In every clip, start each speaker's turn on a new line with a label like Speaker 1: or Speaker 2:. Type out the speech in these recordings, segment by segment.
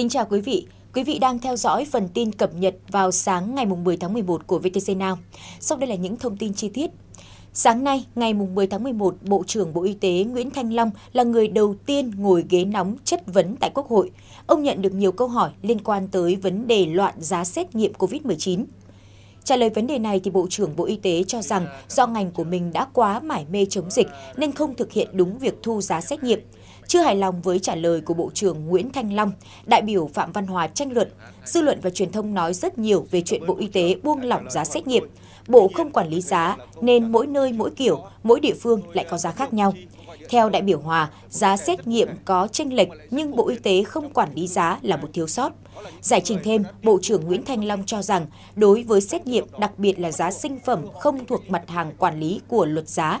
Speaker 1: Kính chào quý vị. Quý vị đang theo dõi phần tin cập nhật vào sáng ngày 10 tháng 11 của VTC Now. Sau đây là những thông tin chi tiết. Sáng nay, ngày 10 tháng 11, Bộ trưởng Bộ Y tế Nguyễn Thanh Long là người đầu tiên ngồi ghế nóng chất vấn tại Quốc hội. Ông nhận được nhiều câu hỏi liên quan tới vấn đề loạn giá xét nghiệm COVID-19. Trả lời vấn đề này thì Bộ trưởng Bộ Y tế cho rằng do ngành của mình đã quá mải mê chống dịch nên không thực hiện đúng việc thu giá xét nghiệm. Chưa hài lòng với trả lời của Bộ trưởng Nguyễn Thanh Long, đại biểu Phạm Văn Hòa tranh luận, dư luận và truyền thông nói rất nhiều về chuyện Bộ Y tế buông lỏng giá xét nghiệm. Bộ không quản lý giá nên mỗi nơi mỗi kiểu, mỗi địa phương lại có giá khác nhau. Theo đại biểu Hòa, giá xét nghiệm có chênh lệch nhưng Bộ Y tế không quản lý giá là một thiếu sót. Giải trình thêm, Bộ trưởng Nguyễn Thanh Long cho rằng đối với xét nghiệm, đặc biệt là giá sinh phẩm không thuộc mặt hàng quản lý của luật giá,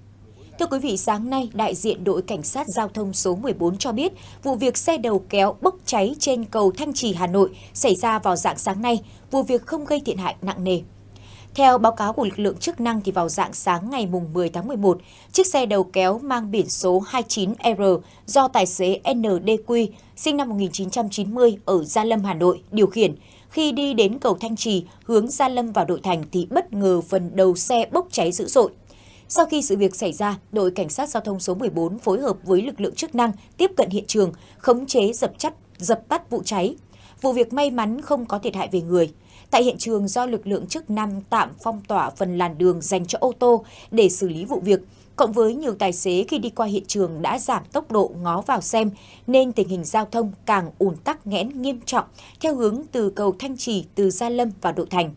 Speaker 1: Thưa quý vị, sáng nay, đại diện đội cảnh sát giao thông số 14 cho biết vụ việc xe đầu kéo bốc cháy trên cầu Thanh Trì, Hà Nội xảy ra vào dạng sáng nay, vụ việc không gây thiệt hại nặng nề. Theo báo cáo của lực lượng chức năng thì vào dạng sáng ngày 10 tháng 11, chiếc xe đầu kéo mang biển số 29R do tài xế NDQ sinh năm 1990 ở Gia Lâm, Hà Nội điều khiển. Khi đi đến cầu Thanh Trì hướng Gia Lâm vào đội thành thì bất ngờ phần đầu xe bốc cháy dữ dội. Sau khi sự việc xảy ra, đội cảnh sát giao thông số 14 phối hợp với lực lượng chức năng tiếp cận hiện trường, khống chế dập chắt, dập tắt vụ cháy. Vụ việc may mắn không có thiệt hại về người. Tại hiện trường do lực lượng chức năng tạm phong tỏa phần làn đường dành cho ô tô để xử lý vụ việc, cộng với nhiều tài xế khi đi qua hiện trường đã giảm tốc độ ngó vào xem, nên tình hình giao thông càng ùn tắc nghẽn nghiêm trọng theo hướng từ cầu Thanh Trì từ Gia Lâm vào Đội Thành.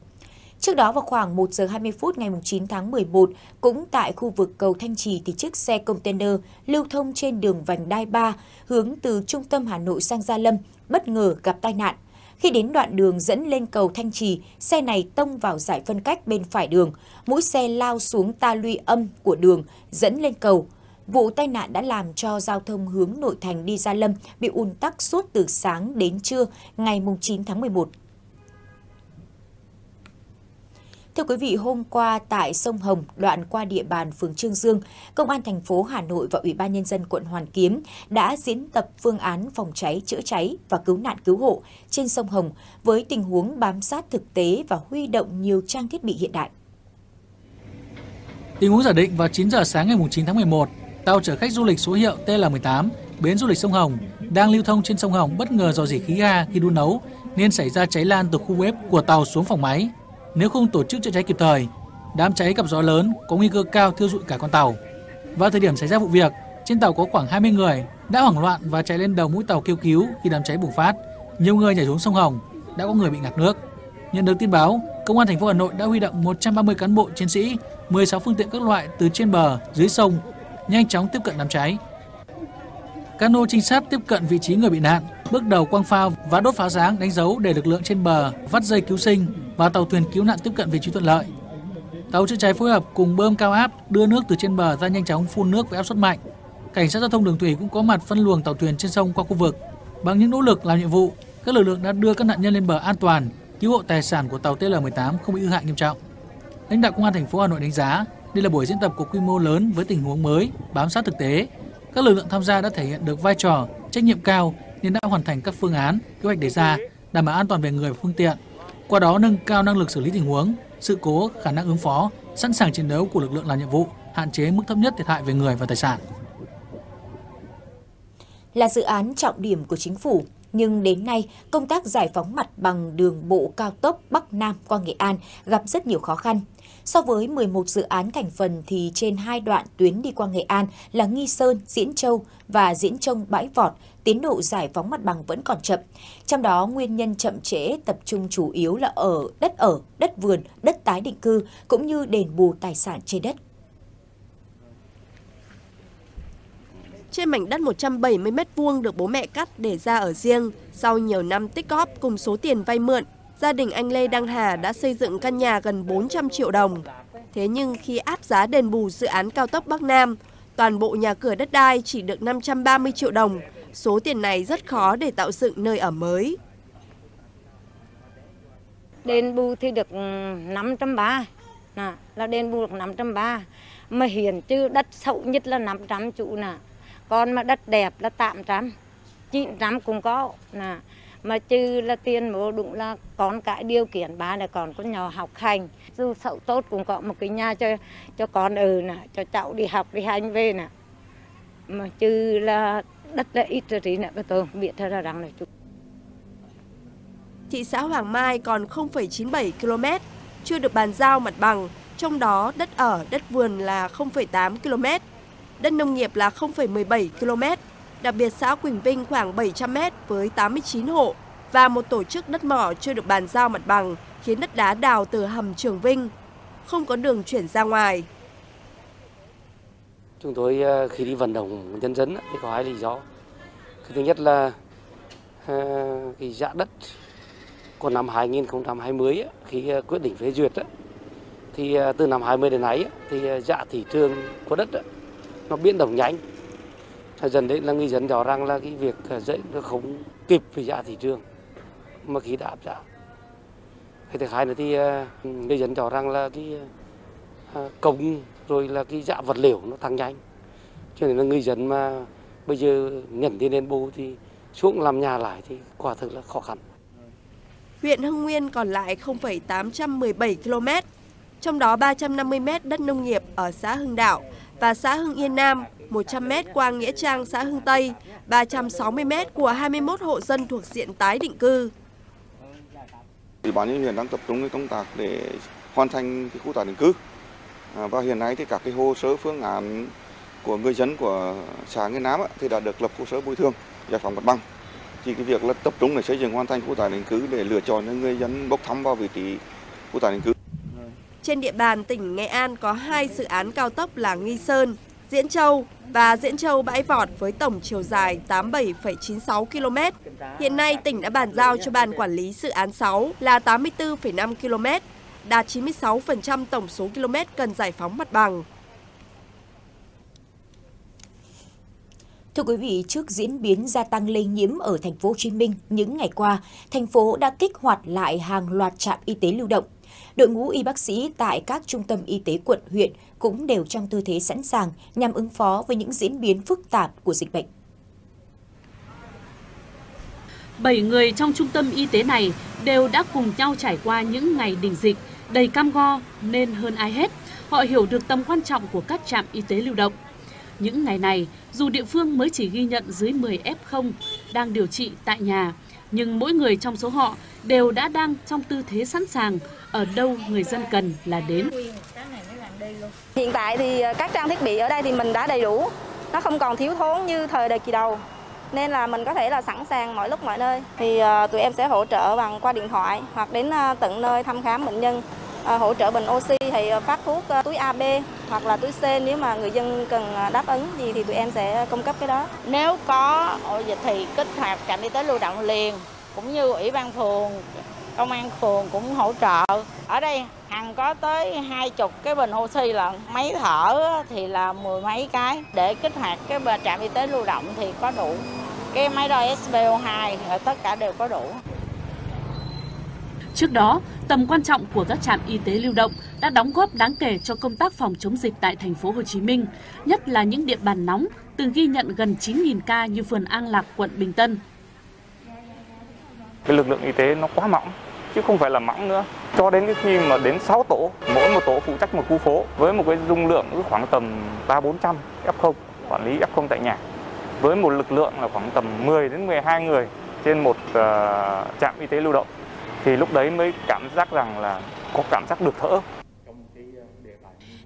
Speaker 1: Trước đó vào khoảng 1 giờ 20 phút ngày 9 tháng 11, cũng tại khu vực cầu Thanh Trì thì chiếc xe container lưu thông trên đường vành đai 3 hướng từ trung tâm Hà Nội sang Gia Lâm bất ngờ gặp tai nạn. Khi đến đoạn đường dẫn lên cầu Thanh Trì, xe này tông vào giải phân cách bên phải đường, mũi xe lao xuống ta luy âm của đường dẫn lên cầu. Vụ tai nạn đã làm cho giao thông hướng nội thành đi Gia Lâm bị ùn tắc suốt từ sáng đến trưa ngày 9 tháng 11. Thưa quý vị, hôm qua tại sông Hồng, đoạn qua địa bàn phường Trương Dương, Công an thành phố Hà Nội và Ủy ban Nhân dân quận Hoàn Kiếm đã diễn tập phương án phòng cháy, chữa cháy và cứu nạn cứu hộ trên sông Hồng với tình huống bám sát thực tế và huy động nhiều trang thiết bị hiện đại.
Speaker 2: Tình huống giả định vào 9 giờ sáng ngày 9 tháng 11, tàu chở khách du lịch số hiệu TL18 bến du lịch sông Hồng đang lưu thông trên sông Hồng bất ngờ do dỉ khí ga khi đun nấu nên xảy ra cháy lan từ khu bếp của tàu xuống phòng máy nếu không tổ chức chữa cháy kịp thời, đám cháy gặp gió lớn có nguy cơ cao thiêu rụi cả con tàu. Vào thời điểm xảy ra vụ việc, trên tàu có khoảng 20 người đã hoảng loạn và chạy lên đầu mũi tàu kêu cứu khi đám cháy bùng phát. Nhiều người nhảy xuống sông Hồng, đã có người bị ngạt nước. Nhận được tin báo, Công an thành phố Hà Nội đã huy động 130 cán bộ chiến sĩ, 16 phương tiện các loại từ trên bờ, dưới sông, nhanh chóng tiếp cận đám cháy. Cano trinh sát tiếp cận vị trí người bị nạn, bước đầu quang phao và đốt pháo sáng đánh dấu để lực lượng trên bờ vắt dây cứu sinh và tàu thuyền cứu nạn tiếp cận vị trí thuận lợi. Tàu chữa cháy phối hợp cùng bơm cao áp đưa nước từ trên bờ ra nhanh chóng phun nước với áp suất mạnh. Cảnh sát giao thông đường thủy cũng có mặt phân luồng tàu thuyền trên sông qua khu vực. Bằng những nỗ lực làm nhiệm vụ, các lực lượng đã đưa các nạn nhân lên bờ an toàn, cứu hộ tài sản của tàu TL18 không bị hư hại nghiêm trọng. Lãnh đạo công an thành phố Hà Nội đánh giá đây là buổi diễn tập có quy mô lớn với tình huống mới, bám sát thực tế. Các lực lượng tham gia đã thể hiện được vai trò, trách nhiệm cao nên đã hoàn thành các phương án, kế hoạch đề ra, đảm bảo an toàn về người và phương tiện, qua đó nâng cao năng lực xử lý tình huống, sự cố, khả năng ứng phó, sẵn sàng chiến đấu của lực lượng làm nhiệm vụ, hạn chế mức thấp nhất thiệt hại về người và tài sản.
Speaker 1: Là dự án trọng điểm của chính phủ, nhưng đến nay công tác giải phóng mặt bằng đường bộ cao tốc Bắc Nam qua Nghệ An gặp rất nhiều khó khăn. So với 11 dự án thành phần thì trên hai đoạn tuyến đi qua Nghệ An là Nghi Sơn, Diễn Châu và Diễn Trông Bãi Vọt, tiến độ giải phóng mặt bằng vẫn còn chậm. Trong đó, nguyên nhân chậm trễ tập trung chủ yếu là ở đất ở, đất vườn, đất tái định cư cũng như đền bù tài sản trên đất.
Speaker 3: Trên mảnh đất 170 m2 được bố mẹ cắt để ra ở riêng, sau nhiều năm tích góp cùng số tiền vay mượn, gia đình anh Lê Đăng Hà đã xây dựng căn nhà gần 400 triệu đồng. Thế nhưng khi áp giá đền bù dự án cao tốc Bắc Nam, Toàn bộ nhà cửa đất đai chỉ được 530 triệu đồng. Số tiền này rất khó để tạo dựng nơi ở mới.
Speaker 4: Đền bù thì được ừ, 530, là đền bù được 530. Mà hiện chứ đất sậu nhất là 500 trụ nè. Còn mà đất đẹp là 800, 900 cũng có nè. Mà chứ là tiền mua đúng là con cái điều kiện ba là còn có nhỏ học hành. Dù sậu tốt cũng có một cái nhà cho cho con ở nè, cho cháu đi học đi hành về nè. Mà chứ là đất là ít rồi thì nè, tôi không biết là rằng là chút
Speaker 3: thị xã Hoàng Mai còn 0,97 km, chưa được bàn giao mặt bằng, trong đó đất ở, đất vườn là 0,8 km, đất nông nghiệp là 0,17 km, đặc biệt xã Quỳnh Vinh khoảng 700 m với 89 hộ và một tổ chức đất mỏ chưa được bàn giao mặt bằng khiến đất đá đào từ hầm Trường Vinh không có đường chuyển ra ngoài.
Speaker 5: Chúng tôi ờ, khi đi vận động nhân dân thì có hai lý do. Cái thứ nhất là ờ, cái giá đất của năm 2020 khi ờ, quyết định phê duyệt thì từ năm 20 đến nay thì giá thị trường của đất nó biến động nhanh. Dần đến là người dân cho rằng là cái việc à, dậy nó không kịp với giá thị trường mà khi đã áp giá. Cái thứ hai nữa thì à, người dân cho rằng là cái à, công rồi là cái giá vật liệu nó tăng nhanh. Cho nên là người dân mà bây giờ nhận tiền đền bù thì xuống làm nhà lại thì quả thực là khó khăn.
Speaker 3: Huyện Hưng Nguyên còn lại 0,817 km, trong đó 350 m đất nông nghiệp ở xã Hưng Đạo và xã Hưng Yên Nam, 100 m qua Nghĩa Trang xã Hưng Tây, 360 m của 21 hộ dân thuộc diện tái định cư.
Speaker 6: Ủy ban nhân huyện đang tập trung công tác để hoàn thành cái khu tái định cư. À, và hiện nay thì các cái hồ sơ phương án của người dân của xã Nghĩa Nam thì đã được lập hồ sơ bồi thường giải phóng mặt bằng thì cái việc là tập trung để xây dựng hoàn thành khu tái định cư để lựa chọn những người dân bốc thăm vào vị trí khu tái định cư.
Speaker 3: Trên địa bàn tỉnh Nghệ An có hai dự án cao tốc là Nghi Sơn, Diễn Châu và Diễn Châu Bãi Vọt với tổng chiều dài 87,96 km. Hiện nay tỉnh đã bàn giao cho ban quản lý dự án 6 là 84,5 km, đạt 96% tổng số km cần giải phóng mặt bằng.
Speaker 1: Thưa quý vị, trước diễn biến gia tăng lây nhiễm ở thành phố Hồ Chí Minh những ngày qua, thành phố đã kích hoạt lại hàng loạt trạm y tế lưu động. Đội ngũ y bác sĩ tại các trung tâm y tế quận, huyện cũng đều trong tư thế sẵn sàng nhằm ứng phó với những diễn biến phức tạp của dịch bệnh.
Speaker 7: 7 người trong trung tâm y tế này đều đã cùng nhau trải qua những ngày đỉnh dịch đầy cam go nên hơn ai hết, họ hiểu được tầm quan trọng của các trạm y tế lưu động. Những ngày này, dù địa phương mới chỉ ghi nhận dưới 10 F0 đang điều trị tại nhà, nhưng mỗi người trong số họ đều đã đang trong tư thế sẵn sàng ở đâu người dân cần là đến.
Speaker 8: Hiện tại thì ờ, các trang thiết bị ở đây thì mình đã đầy đủ, nó không còn thiếu thốn như thời đại kỳ đầu. Nên là mình có thể là sẵn sàng mọi lúc mọi nơi. Thì uh, tụi em sẽ hỗ trợ bằng qua điện thoại hoặc đến uh, tận nơi thăm khám bệnh nhân hỗ trợ bình oxy thì phát thuốc túi AB hoặc là túi C nếu mà người dân cần đáp ứng gì thì tụi em sẽ cung cấp cái đó.
Speaker 9: Nếu có ổ dịch thì kích hoạt trạm y tế lưu động liền cũng như ủy ban phường, công an phường cũng hỗ trợ. Ở đây hàng có tới hai chục cái bình oxy lận, máy thở thì là mười mấy cái để kích hoạt cái trạm y tế lưu động thì có đủ. Cái máy đo SPO2 tất cả đều có đủ.
Speaker 7: Trước đó, tầm quan trọng của các trạm y tế lưu động đã đóng góp đáng kể cho công tác phòng chống dịch tại thành phố Hồ Chí Minh, nhất là những địa bàn nóng từng ghi nhận gần 9.000 ca như phường An Lạc, quận Bình Tân.
Speaker 10: Cái lực lượng y tế nó quá mỏng chứ không phải là mãng nữa. Cho đến cái khi mà đến 6 tổ, mỗi một tổ phụ trách một khu phố với một cái dung lượng khoảng tầm 3 400 F0 quản lý F0 tại nhà. Với một lực lượng là khoảng tầm 10 đến 12 người trên một uh, trạm y tế lưu động thì lúc đấy mới cảm giác rằng là có cảm giác được thở.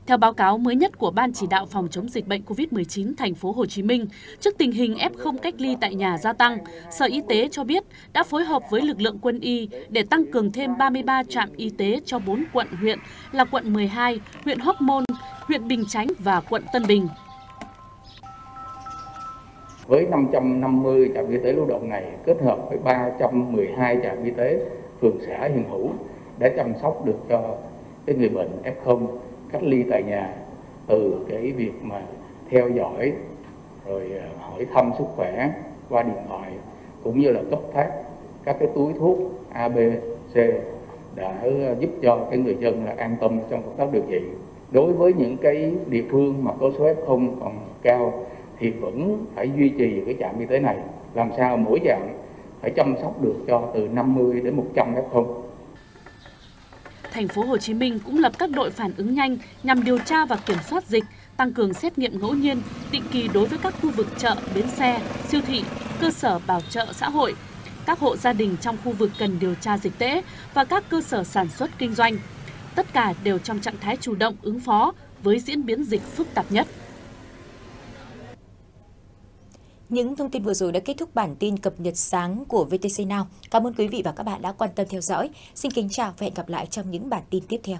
Speaker 7: Theo báo cáo mới nhất của Ban chỉ đạo phòng chống dịch bệnh COVID-19 thành phố Hồ Chí Minh, trước tình hình F0 cách ly tại nhà gia tăng, Sở Y tế cho biết đã phối hợp với lực lượng quân y để tăng cường thêm 33 trạm y tế cho 4 quận huyện là quận 12, huyện Hóc Môn, huyện Bình Chánh và quận Tân Bình.
Speaker 11: Với 550 trạm y tế lưu động này kết hợp với 312 trạm y tế phường xã hiện hữu đã chăm sóc được cho cái người bệnh F0 cách ly tại nhà từ cái việc mà theo dõi rồi à, hỏi thăm sức khỏe qua điện thoại cũng như là cấp phát các cái túi thuốc A, B, C đã giúp cho cái người dân là an tâm trong công tác điều trị. Đối với những cái địa phương mà có số F0 còn cao thì vẫn phải duy trì cái trạm y tế này làm sao mỗi trạm phải chăm sóc được cho từ 50 đến 100 F0.
Speaker 7: Thành phố Hồ Chí Minh cũng lập các đội phản ứng nhanh nhằm điều tra và kiểm soát dịch, tăng cường xét nghiệm ngẫu nhiên, định kỳ đối với các khu vực chợ, bến xe, siêu thị, cơ sở bảo trợ xã hội, các hộ gia đình trong khu vực cần điều tra dịch tễ và các cơ sở sản xuất kinh doanh. Tất cả đều trong trạng thái chủ động ứng phó với diễn biến dịch phức tạp nhất.
Speaker 1: Những thông tin vừa rồi đã kết thúc bản tin cập nhật sáng của VTC Now. Cảm ơn quý vị và các bạn đã quan tâm theo dõi. Xin kính chào và hẹn gặp lại trong những bản tin tiếp theo.